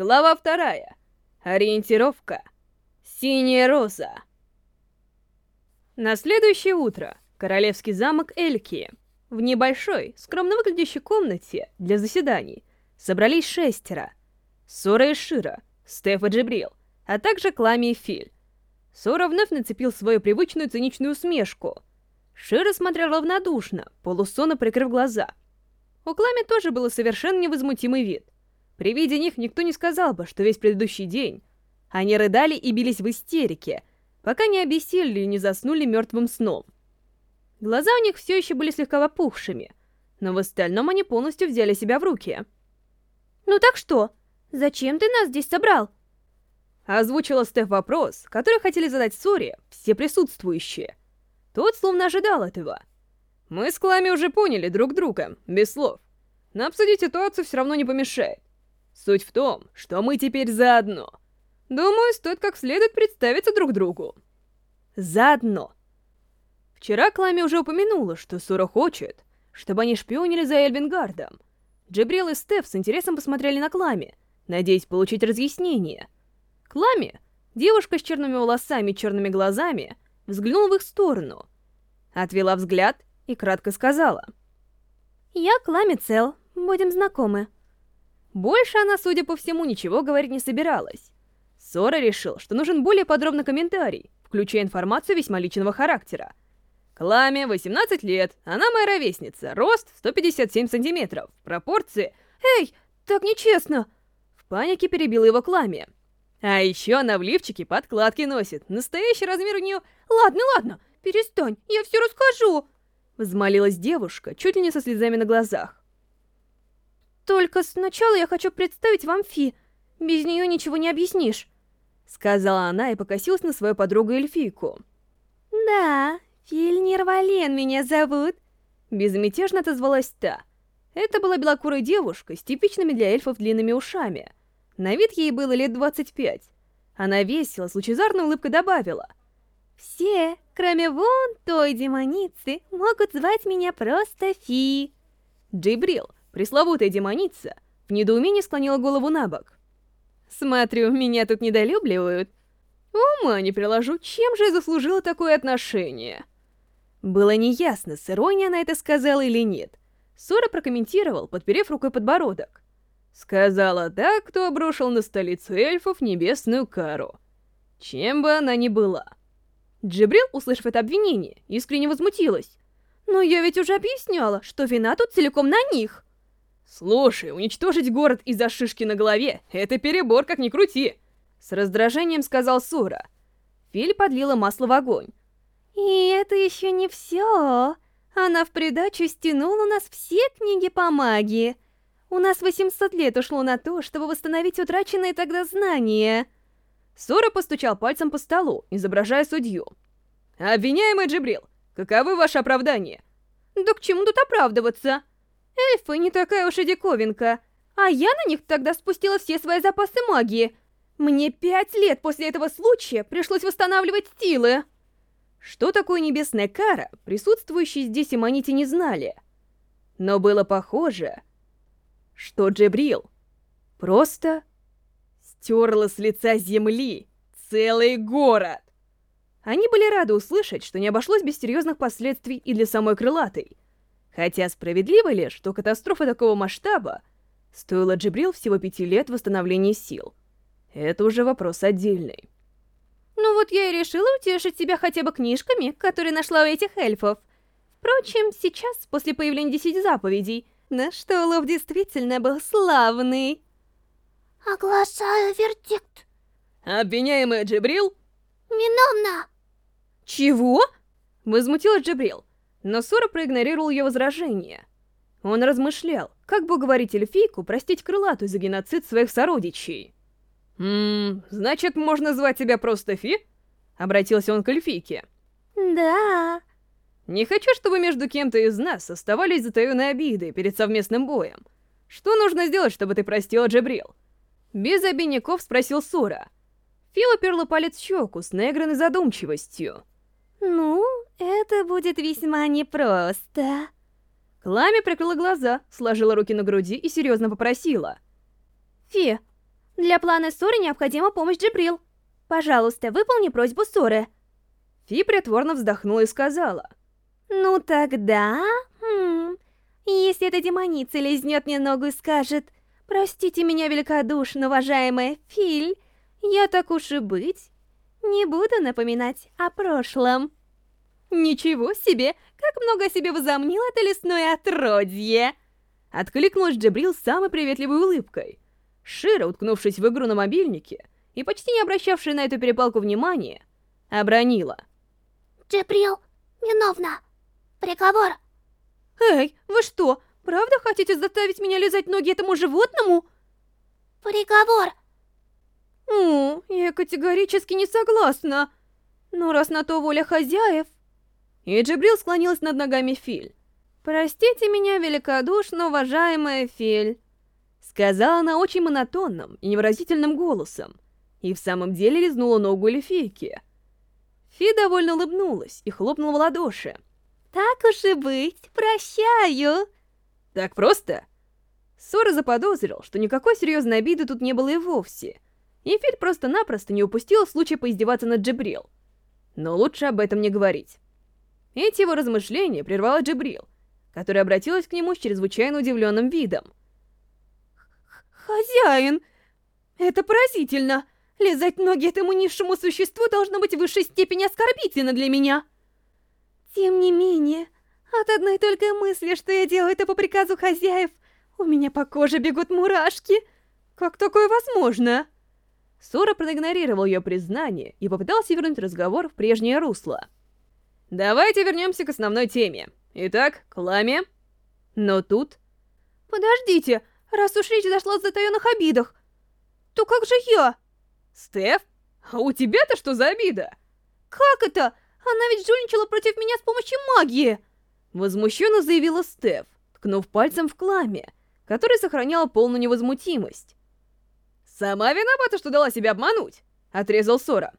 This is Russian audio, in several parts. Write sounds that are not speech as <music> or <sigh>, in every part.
Глава вторая. Ориентировка. Синяя роза. На следующее утро королевский замок Эльки. В небольшой, скромно выглядящей комнате для заседаний собрались шестеро. Сора и Шира, Стеф и Джибрил, а также Клами и Филь. Сора вновь нацепил свою привычную циничную усмешку. Шира смотрел равнодушно, полусонно прикрыв глаза. У Клами тоже был совершенно невозмутимый вид — при виде них никто не сказал бы, что весь предыдущий день они рыдали и бились в истерике, пока не обессилели и не заснули мертвым сном. Глаза у них все еще были слегка опухшими, но в остальном они полностью взяли себя в руки. «Ну так что? Зачем ты нас здесь собрал?» Озвучила Стеф вопрос, который хотели задать Соре все присутствующие. Тот словно ожидал этого. «Мы с Клами уже поняли друг друга, без слов. Но обсудить ситуацию все равно не помешает. Суть в том, что мы теперь заодно. Думаю, стоит как следует представиться друг другу. Заодно. Вчера Клами уже упомянула, что Сура хочет, чтобы они шпионили за Эльвингардом. Джибрил и Стеф с интересом посмотрели на Клами, надеясь получить разъяснение. Клами, девушка с черными волосами и черными глазами, взглянула в их сторону, отвела взгляд и кратко сказала. «Я Клами Цел, будем знакомы». Больше она, судя по всему, ничего говорить не собиралась. Сора решил, что нужен более подробный комментарий, включая информацию весьма личного характера. Кламе 18 лет, она моя ровесница, рост 157 сантиметров, пропорции... Эй, так нечестно! В панике перебила его Кламе. А еще она в лифчике подкладки носит, настоящий размер у нее... Ладно, ладно, перестань, я все расскажу! Взмолилась девушка, чуть ли не со слезами на глазах. Только сначала я хочу представить вам Фи. Без нее ничего не объяснишь. Сказала она и покосилась на свою подругу-эльфийку. Да, Филь Нирвален меня зовут. Безмятежно отозвалась та. Это была белокурая девушка с типичными для эльфов длинными ушами. На вид ей было лет 25. Она весело, с лучезарной улыбкой добавила. «Все, кроме вон той демоницы, могут звать меня просто Фи». Джибрил, Пресловутая демоница в недоумении склонила голову на бок. «Смотрю, меня тут недолюбливают. Ума не приложу, чем же я заслужила такое отношение?» Было неясно, с иронией она это сказала или нет. Сора прокомментировал, подперев рукой подбородок. Сказала так, кто обрушил на столицу эльфов небесную кару. Чем бы она ни была. Джибрил, услышав это обвинение, искренне возмутилась. «Но я ведь уже объясняла, что вина тут целиком на них!» «Слушай, уничтожить город из-за шишки на голове — это перебор, как ни крути!» С раздражением сказал Сура. Филь подлила масло в огонь. «И это еще не все. Она в придачу стянула у нас все книги по магии. У нас 800 лет ушло на то, чтобы восстановить утраченные тогда знания». Сура постучал пальцем по столу, изображая судью. «Обвиняемый Джибрил, каковы ваши оправдания?» «Да к чему тут оправдываться?» Эльфы не такая уж и диковинка. А я на них тогда спустила все свои запасы магии. Мне пять лет после этого случая пришлось восстанавливать силы. Что такое небесная кара, присутствующие здесь Иманити не знали. Но было похоже, что Джебрил просто стерла с лица земли целый город. Они были рады услышать, что не обошлось без серьезных последствий и для самой Крылатой — Хотя справедливо ли, что катастрофа такого масштаба стоила Джибрил всего пяти лет восстановления сил? Это уже вопрос отдельный. Ну вот я и решила утешить себя хотя бы книжками, которые нашла у этих эльфов. Впрочем, сейчас, после появления десяти заповедей, на что улов действительно был славный. Оглашаю вердикт. Обвиняемый Джибрил? Виновна. Чего? Возмутилась Джибрил но Сора проигнорировал ее возражение. Он размышлял, как бы уговорить эльфийку простить крылатую за геноцид своих сородичей. «Ммм, значит, можно звать тебя просто Фи?» Обратился он к эльфийке. «Да...» «Не хочу, чтобы между кем-то из нас оставались затаённые обиды перед совместным боем. Что нужно сделать, чтобы ты простила Джебрил?» Без обиняков спросил Сора. Фи уперла палец в щеку с наигранной задумчивостью. «Ну, это будет весьма непросто». Клами прикрыла глаза, сложила руки на груди и серьезно попросила. «Фи, Для плана ссоры необходима помощь Джибрил. Пожалуйста, выполни просьбу ссоры. Фи притворно вздохнула и сказала. Ну тогда... Хм, если эта демоница лизнет мне ногу и скажет «Простите меня великодушно, уважаемая Филь, я так уж и быть, не буду напоминать о прошлом». «Ничего себе! Как много о себе возомнил это лесное отродье!» Откликнулась Джабрил самой приветливой улыбкой. Шира, уткнувшись в игру на мобильнике и почти не обращавшая на эту перепалку внимания, обронила. Джабрил, виновна. Приговор. Эй, вы что, правда хотите заставить меня лизать ноги этому животному? Приговор. О, я категорически не согласна. Но раз на то воля хозяев... И Джибрил склонилась над ногами Филь. «Простите меня, великодушно уважаемая Филь», сказала она очень монотонным и невыразительным голосом, и в самом деле лизнула ногу эльфийки. Фи довольно улыбнулась и хлопнула в ладоши. «Так уж и быть, прощаю!» «Так просто?» Сора заподозрил, что никакой серьезной обиды тут не было и вовсе, и Филь просто-напросто не упустил случая поиздеваться над Джибрил. Но лучше об этом не говорить. Эти его размышления прервала Джибрил, которая обратилась к нему с чрезвычайно удивленным видом. «Хозяин! Это поразительно! Лизать ноги этому низшему существу должно быть в высшей степени оскорбительно для меня!» Тем не менее, от одной только мысли, что я делаю это по приказу хозяев, у меня по коже бегут мурашки. Как такое возможно? Сора проигнорировал ее признание и попытался вернуть разговор в прежнее русло. Давайте вернемся к основной теме. Итак, Кламе. Но тут... Подождите, раз уж речь зашла о затаенных обидах, то как же я? Стеф? А у тебя-то что за обида? Как это? Она ведь жульничала против меня с помощью магии! Возмущенно заявила Стеф, ткнув пальцем в Кламе, который сохраняла полную невозмутимость. «Сама виновата, что дала себя обмануть!» — отрезал Сора.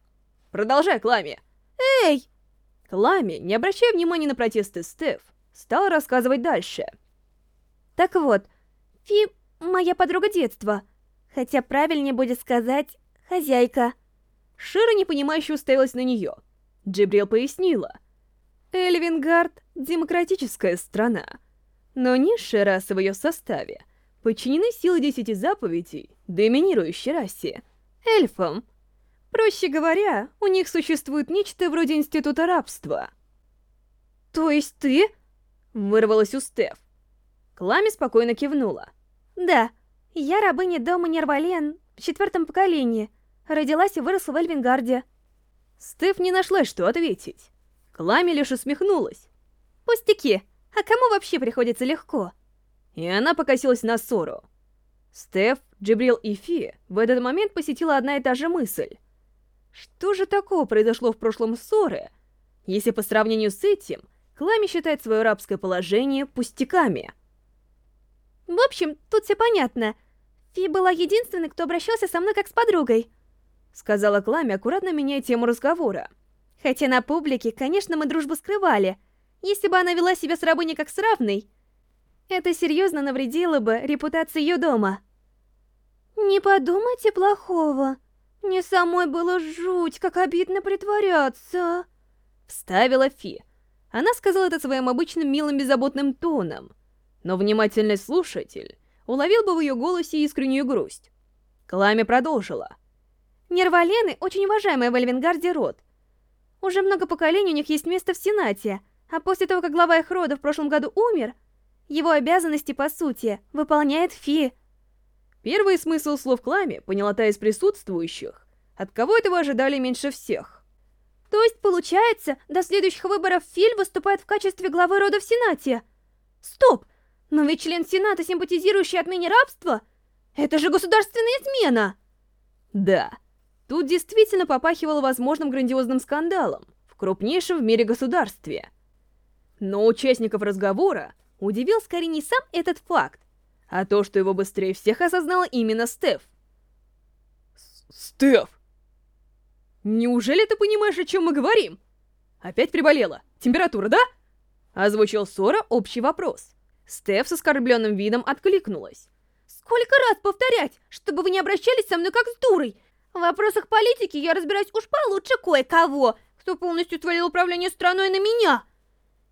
«Продолжай, Кламе!» «Эй!» Клами, не обращая внимания на протесты Стеф, стал рассказывать дальше. Так вот, Фи — моя подруга детства, хотя правильнее будет сказать «хозяйка». Шира непонимающе уставилась на нее. Джибрил пояснила. Эльвингард — демократическая страна, но низшая раса в ее составе подчинены силы десяти заповедей доминирующей расе — эльфам — Проще говоря, у них существует нечто вроде института рабства. «То есть ты?» — вырвалась у Стеф. Клами спокойно кивнула. «Да, я рабыня дома Нервален в четвертом поколении. Родилась и выросла в Эльвингарде». Стеф не нашла, что ответить. Клами лишь усмехнулась. «Пустяки, а кому вообще приходится легко?» И она покосилась на ссору. Стеф, Джибрил и Фи в этот момент посетила одна и та же мысль. Что же такого произошло в прошлом ссоры, если по сравнению с этим Клами считает свое рабское положение пустяками? В общем, тут все понятно. Фи была единственной, кто обращался со мной как с подругой. Сказала Клами, аккуратно меняя тему разговора. Хотя на публике, конечно, мы дружбу скрывали. Если бы она вела себя с рабыней как с равной, это серьезно навредило бы репутации ее дома. Не подумайте плохого. Мне самой было жуть, как обидно притворяться. Вставила Фи. Она сказала это своим обычным милым беззаботным тоном. Но внимательный слушатель уловил бы в ее голосе искреннюю грусть. Клами продолжила. Нервалены — очень уважаемый в Эльвингарде род. Уже много поколений у них есть место в Сенате, а после того, как глава их рода в прошлом году умер, его обязанности, по сути, выполняет Фи. Первый смысл слов Клами поняла та из присутствующих, от кого этого ожидали меньше всех. То есть, получается, до следующих выборов Филь выступает в качестве главы рода в Сенате? Стоп! Но ведь член Сената, симпатизирующий отмене рабства, это же государственная измена! Да, тут действительно попахивало возможным грандиозным скандалом в крупнейшем в мире государстве. Но участников разговора удивил скорее не сам этот факт, а то, что его быстрее всех осознала именно Стеф. «Стеф! Неужели ты понимаешь, о чем мы говорим? Опять приболела? Температура, да?» Озвучил Сора общий вопрос. Стеф с оскорбленным видом откликнулась. Сколько раз повторять, чтобы вы не обращались со мной как с дурой? В вопросах политики я разбираюсь уж получше кое-кого, кто полностью свалил управление страной на меня.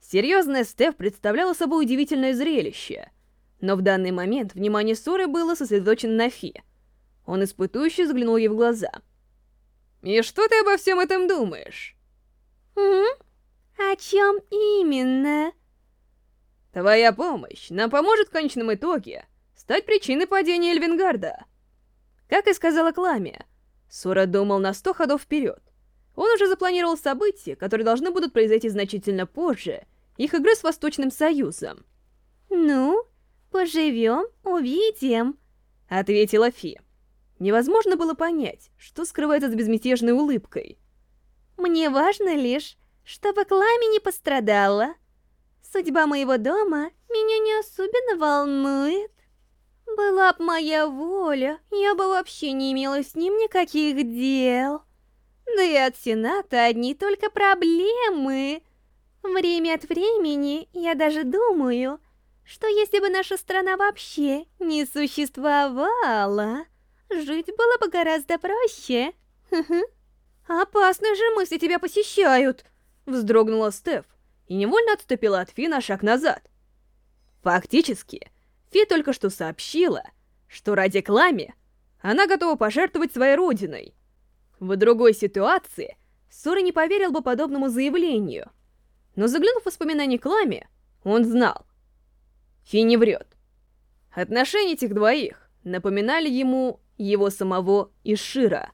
Серьезная Стеф представляла собой удивительное зрелище. Но в данный момент внимание Соры было сосредоточено на Фи. Он испытующе взглянул ей в глаза. «И что ты обо всем этом думаешь?» М? О чем именно? Твоя помощь нам поможет в конечном итоге стать причиной падения Эльвингарда. Как и сказала Кламия, Сора думал на сто ходов вперед. Он уже запланировал события, которые должны будут произойти значительно позже их игры с Восточным Союзом. Ну, поживем, увидим, ответила Фи. Невозможно было понять, что скрывается за безмятежной улыбкой. Мне важно лишь, чтобы Клами не пострадала. Судьба моего дома меня не особенно волнует. Была б моя воля, я бы вообще не имела с ним никаких дел. Да и от Сената одни только проблемы. Время от времени я даже думаю, что если бы наша страна вообще не существовала, жить было бы гораздо проще. Опасные же мысли тебя посещают, вздрогнула Стеф и невольно отступила от Фи на шаг назад. Фактически, Фи только что сообщила, что ради Клами она готова пожертвовать своей родиной. В другой ситуации Сора не поверил бы подобному заявлению. Но заглянув в воспоминания Клами, он знал. Фи не врет. Отношения этих двоих напоминали ему его самого Ишира.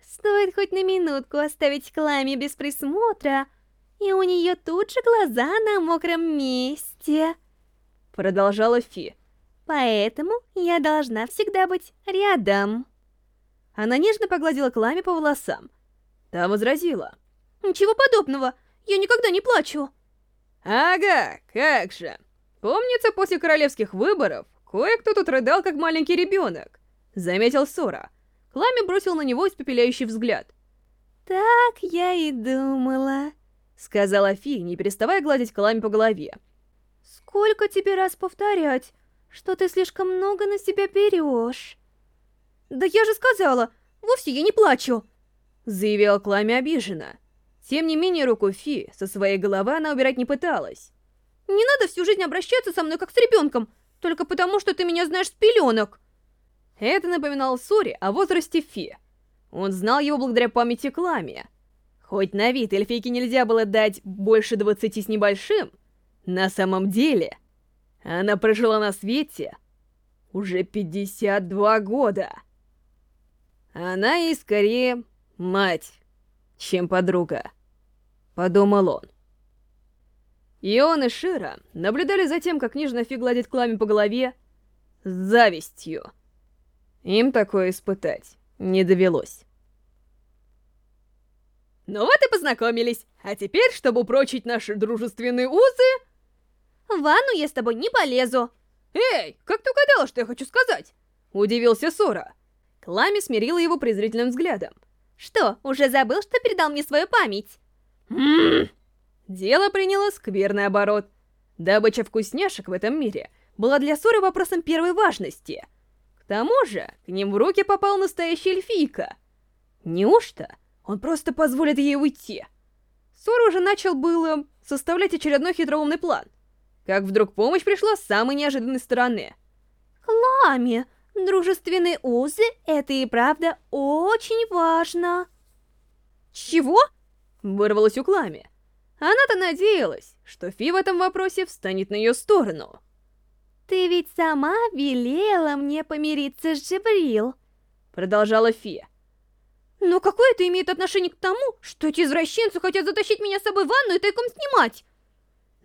Стоит хоть на минутку оставить Клами без присмотра, и у нее тут же глаза на мокром месте. Продолжала Фи. Поэтому я должна всегда быть рядом. Она нежно погладила Клами по волосам. Та возразила. Ничего подобного, я никогда не плачу. Ага, как же. Помнится, после королевских выборов кое-кто тут рыдал, как маленький ребенок. Заметил Сора. Клами бросил на него испепеляющий взгляд. «Так я и думала», — сказала Фи, не переставая гладить Клами по голове. «Сколько тебе раз повторять, что ты слишком много на себя берешь?» «Да я же сказала, вовсе я не плачу!» Заявила Клами обиженно. Тем не менее, руку Фи со своей головы она убирать не пыталась. «Не надо всю жизнь обращаться со мной как с ребенком, только потому, что ты меня знаешь с пеленок!» Это напоминало Сори о возрасте Фи. Он знал его благодаря памяти Клами. Хоть на вид эльфийке нельзя было дать больше двадцати с небольшим, на самом деле она прожила на свете уже 52 года. Она и скорее мать, чем подруга, подумал он. И он и Шира наблюдали за тем, как нежно Фи гладит Клами по голове с завистью. Им такое испытать не довелось. Ну вот и познакомились. А теперь, чтобы упрочить наши дружественные узы... В ванну я с тобой не полезу. Эй, как ты угадала, что я хочу сказать? Удивился Сора. Клами смирила его презрительным взглядом. «Что, уже забыл, что передал мне свою память?» Ммм. Дело приняло скверный оборот. Добыча вкусняшек в этом мире была для Соры вопросом первой важности. К тому же, к ним в руки попал настоящий эльфийка. Неужто он просто позволит ей уйти? Сора уже начал было составлять очередной хитроумный план. Как вдруг помощь пришла с самой неожиданной стороны. «Клами, Дружественные узы — это и правда очень важно. Чего? Вырвалась у Клами. Она-то надеялась, что Фи в этом вопросе встанет на ее сторону. Ты ведь сама велела мне помириться с Джибрил. Продолжала Фи. Но какое это имеет отношение к тому, что эти извращенцы хотят затащить меня с собой в ванну и тайком снимать?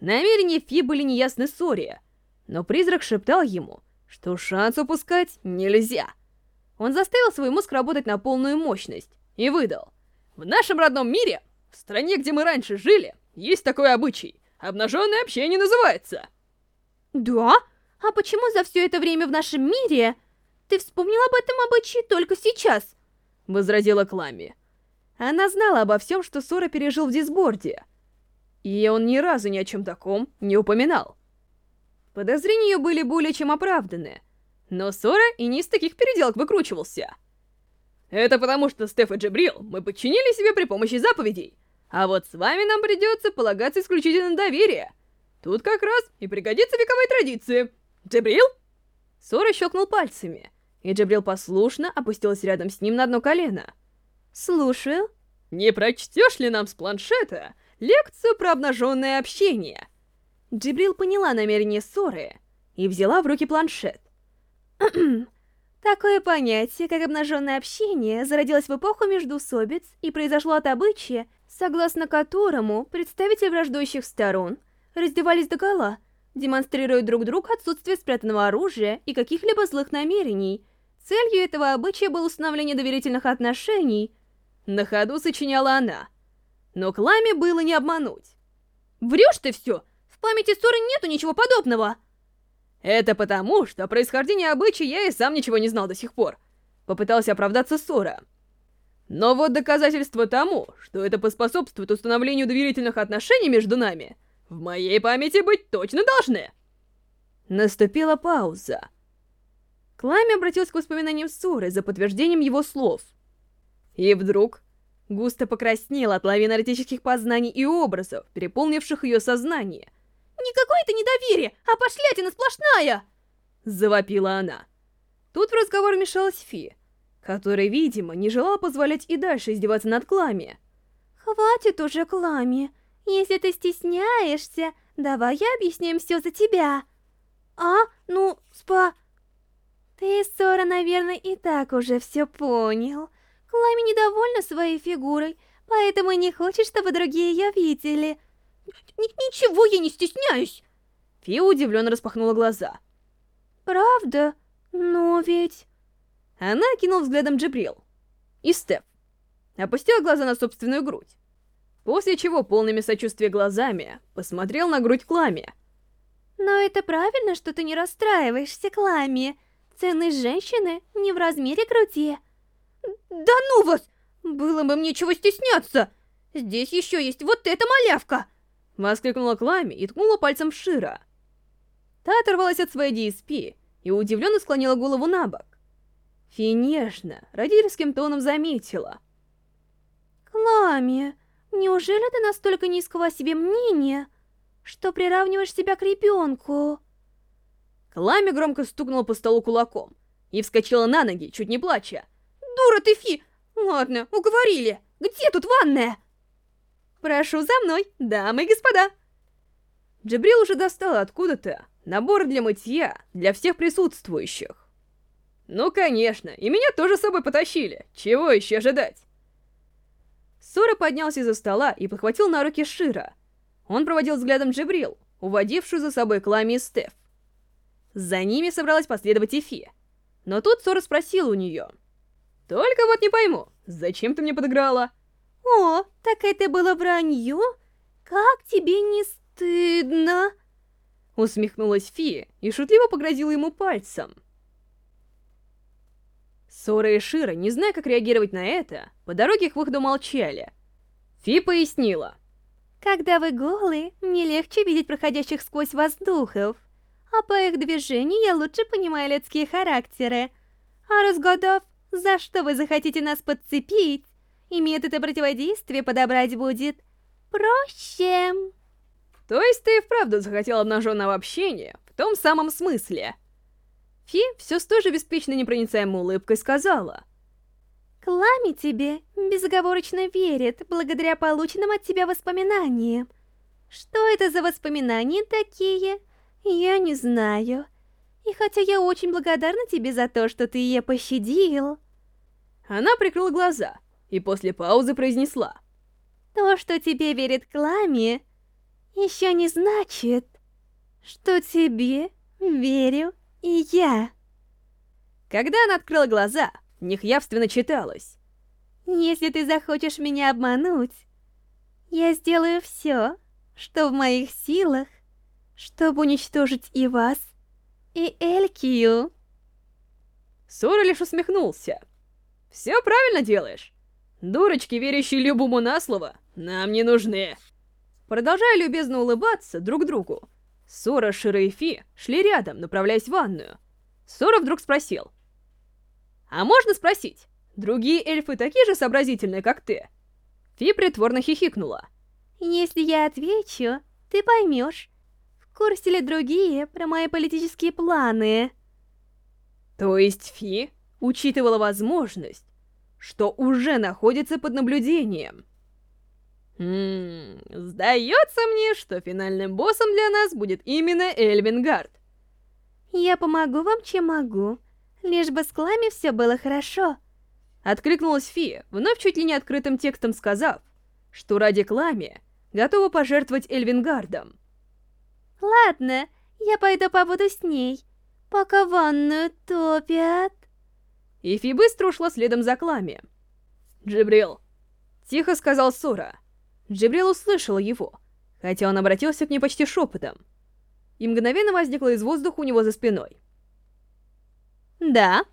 Намерения Фи были неясны Соре, но призрак шептал ему, что шанс упускать нельзя. Он заставил свой мозг работать на полную мощность и выдал. В нашем родном мире, в стране, где мы раньше жили, есть такой обычай. Обнаженное общение называется. Да? А почему за все это время в нашем мире ты вспомнил об этом обычае только сейчас? Возразила Клами. Она знала обо всем, что Сора пережил в Дисборде. И он ни разу ни о чем таком не упоминал. Подозрения ее были более чем оправданы. Но Сора и не из таких переделок выкручивался. Это потому, что Стеф и Джабрил мы подчинили себе при помощи заповедей. А вот с вами нам придется полагаться исключительно на доверие. Тут как раз и пригодится вековая традиция. Джабрил? Сора щелкнул пальцами, и Джабрил послушно опустилась рядом с ним на одно колено. Слушаю. Не прочтешь ли нам с планшета лекцию про обнаженное общение? Джибрил поняла намерение Соры и взяла в руки планшет. <clears throat> Такое понятие, как обнаженное общение, зародилось в эпоху междоусобиц и произошло от обычая, согласно которому представители враждующих сторон раздевались догола, демонстрируя друг другу отсутствие спрятанного оружия и каких-либо злых намерений. Целью этого обычая было установление доверительных отношений. На ходу сочиняла она. Но Кламе было не обмануть. «Врешь ты все! В памяти Соры нету ничего подобного!» Это потому, что о происхождении обычая я и сам ничего не знал до сих пор. Попытался оправдаться Сора. Но вот доказательство тому, что это поспособствует установлению доверительных отношений между нами, в моей памяти быть точно должны. Наступила пауза. Клайм обратился к воспоминаниям Соры за подтверждением его слов. И вдруг густо покраснел от лавины эротических познаний и образов, переполнивших ее сознание — Никакое это недоверие, а пошлятина сплошная!» Завопила она. Тут в разговор вмешалась Фи, которая, видимо, не желала позволять и дальше издеваться над Клами. «Хватит уже, Клами. Если ты стесняешься, давай я объясню им все за тебя». «А? Ну, спа...» «Ты, Сора, наверное, и так уже все понял. Клами недовольна своей фигурой, поэтому не хочет, чтобы другие ее видели». Ничего я не стесняюсь!» Фия удивленно распахнула глаза. «Правда? Но ведь...» Она кинула взглядом Джибрил. И Степ. Опустила глаза на собственную грудь. После чего полными сочувствия глазами посмотрел на грудь Клами. «Но это правильно, что ты не расстраиваешься, Клами. Ценность женщины не в размере груди». «Да ну вас! Было бы мне чего стесняться! Здесь еще есть вот эта малявка!» Воскликнула Клами и ткнула пальцем в Шира. Та оторвалась от своей DSP и удивленно склонила голову на бок. Фи нежно, родительским тоном заметила. «Клами, неужели ты настолько низкого о себе мнения, что приравниваешь себя к ребенку?» Клами громко стукнула по столу кулаком и вскочила на ноги, чуть не плача. «Дура ты, Фи! Ладно, уговорили. Где тут ванная?» Прошу за мной, дамы и господа!» Джабрил уже достал откуда-то набор для мытья для всех присутствующих. Ну, конечно, и меня тоже с собой потащили. Чего еще ожидать? Сора поднялся из-за стола и подхватил на руки Шира. Он проводил взглядом Джабрил, уводившую за собой Клами и Стеф. За ними собралась последовать Эфи. Но тут Сора спросил у нее. «Только вот не пойму, зачем ты мне подыграла?» «О, так это было вранье? Как тебе не стыдно?» Усмехнулась Фия и шутливо погрозила ему пальцем. Сора и Шира, не зная, как реагировать на это, по дороге к выходу молчали. Фи пояснила. «Когда вы голые, мне легче видеть проходящих сквозь вас духов, а по их движению я лучше понимаю людские характеры. А разгадав, за что вы захотите нас подцепить, и методы противодействия подобрать будет проще. То есть ты и вправду захотел обнаженного общения в том самом смысле? Фи все с той же беспечной непроницаемой улыбкой сказала. Клами тебе безоговорочно верит, благодаря полученным от тебя воспоминаниям. Что это за воспоминания такие, я не знаю. И хотя я очень благодарна тебе за то, что ты ее пощадил... Она прикрыла глаза и после паузы произнесла. То, что тебе верит Клами, еще не значит, что тебе верю и я. Когда она открыла глаза, в них явственно читалось. Если ты захочешь меня обмануть, я сделаю все, что в моих силах, чтобы уничтожить и вас, и Элькию. Сора лишь усмехнулся. «Все правильно делаешь. Дурочки, верящие любому на слово, нам не нужны. Продолжая любезно улыбаться друг другу, Сора, Шира и Фи шли рядом, направляясь в ванную. Сора вдруг спросил. «А можно спросить, другие эльфы такие же сообразительные, как ты?» Фи притворно хихикнула. Если я отвечу, ты поймешь, в курсе ли другие про мои политические планы. То есть Фи учитывала возможность, что уже находится под наблюдением. Хм, сдается мне, что финальным боссом для нас будет именно Эльвингард. Я помогу вам, чем могу, лишь бы с Клами все было хорошо. Откликнулась Фи, вновь чуть ли не открытым текстом сказав, что ради Клами готова пожертвовать Эльвингардом. Ладно, я пойду побуду с ней, пока ванную топят. И Фи быстро ушла следом за Клами. «Джибрил!» — тихо сказал Сора. Джибрил услышал его, хотя он обратился к ней почти шепотом. И мгновенно возникло из воздуха у него за спиной. «Да?»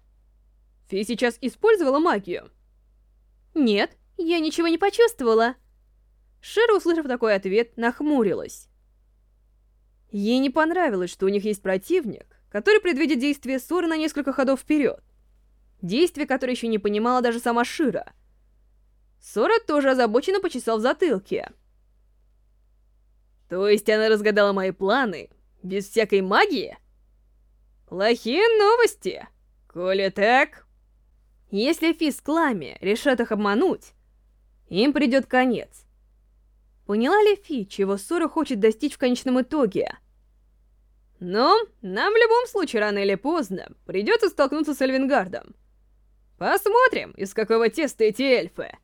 Фи сейчас использовала магию. «Нет, я ничего не почувствовала». Шера, услышав такой ответ, нахмурилась. Ей не понравилось, что у них есть противник, который предвидит действия Соры на несколько ходов вперед. Действие, которое еще не понимала даже сама Шира — Сора тоже озабоченно почесал в затылке. То есть она разгадала мои планы без всякой магии? Плохие новости. Коли так... Если Фис Клами решат их обмануть, им придет конец. Поняла ли Фи, чего Сора хочет достичь в конечном итоге? Но нам в любом случае рано или поздно придется столкнуться с Эльвингардом. Посмотрим, из какого теста эти эльфы.